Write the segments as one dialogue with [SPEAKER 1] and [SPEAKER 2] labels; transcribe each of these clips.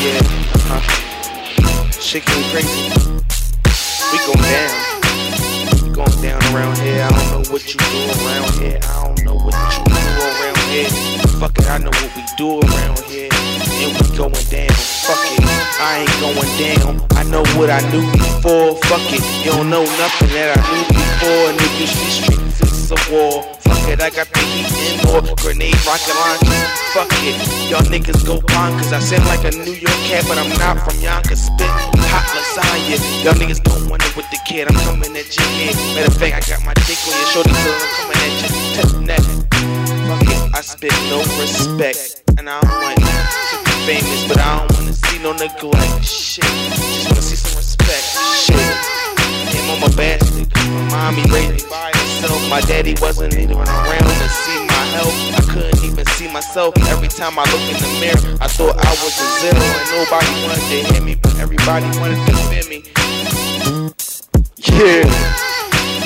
[SPEAKER 1] Yeah, uh-huh. Getting crazy. We going down. We going down around here. I don't know what you do around here. I don't know what you do around here. Fuck it, I know what we do around here. And we going down. Fuck it, I ain't going down. I know what I knew before. Fuck it, you don't know nothing that I knew before. Niggas, these streets is a war. It, I got heat and more. Grenade, rocket launcher. Fuck it, y'all niggas go bonkers. I sound like a New York cat, but I'm not from Yonkers. Spit hot lasagna. Y'all niggas don't wonder with the kid. I'm coming at you. head. Matter of fact, I got my dick on your shoulder, so I'm coming at you. tip neck. Fuck it, I spit no respect, and I don't want to be famous, but I don't wanna see no neglect. Shit, just wanna see some respect. My daddy wasn't even around to see my health. I couldn't even see myself. Every time I look in the mirror, I thought I was a zero, and nobody wanted to hear me, but everybody wanted to fear me.
[SPEAKER 2] Yeah.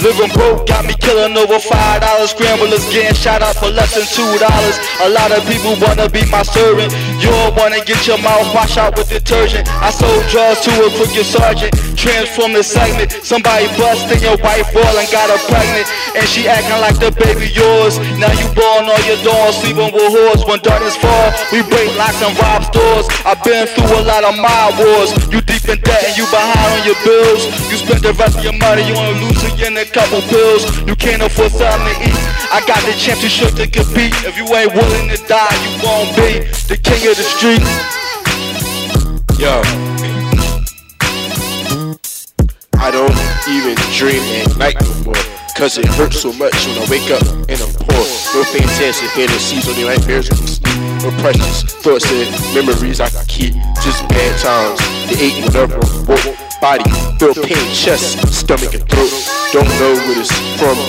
[SPEAKER 2] Living broke got me killing over five dollars. Scramblers getting shot out for less than two dollars. A lot of people wanna be my servant. You wanna get your mouth washed out with detergent. I sold drugs to a crooked sergeant. Transform the segment. Somebody busting your wife ball and got her pregnant. And she acting like the baby yours. Now you born on your dorm, sleeping with whores. When darkness fall, we break locks and rob stores. I've been through a lot of my wars. You deep in debt and you behind on your bills. You spent the rest of your money on Lucy and a couple pills. You can't afford something to eat. I got the championship to compete. If you ain't willing to die, you won't be the king of the street.
[SPEAKER 3] Yo. I don't even dream at night no more. Cause it hurts so much when I wake up and I'm poor. No fantastic fantasies, only nightmares when sleep. No precious thoughts and memories I keep. Just bad times. The ache whenever I'm woke. Body, feel pain, chest, stomach, and throat. Don't know where it's from.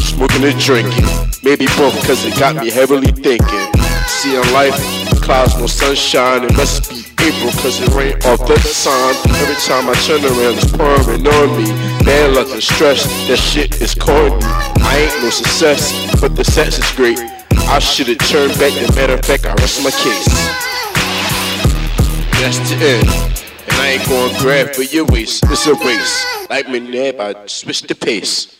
[SPEAKER 3] Smoking and drinking. Maybe both, cause it got me heavily thinking. Seeing life, clouds, no sunshine. It must be April, cause it rain off the sun. Every time I turn around, it's pouring on me. Bad luck and stress, that shit is corny. I ain't no success, but the sex is great. I should've turned back, the matter of fact, I rest my case. That's the end. And I ain't gonna grab for your waist, it's a race. Like me nab, I switch the pace.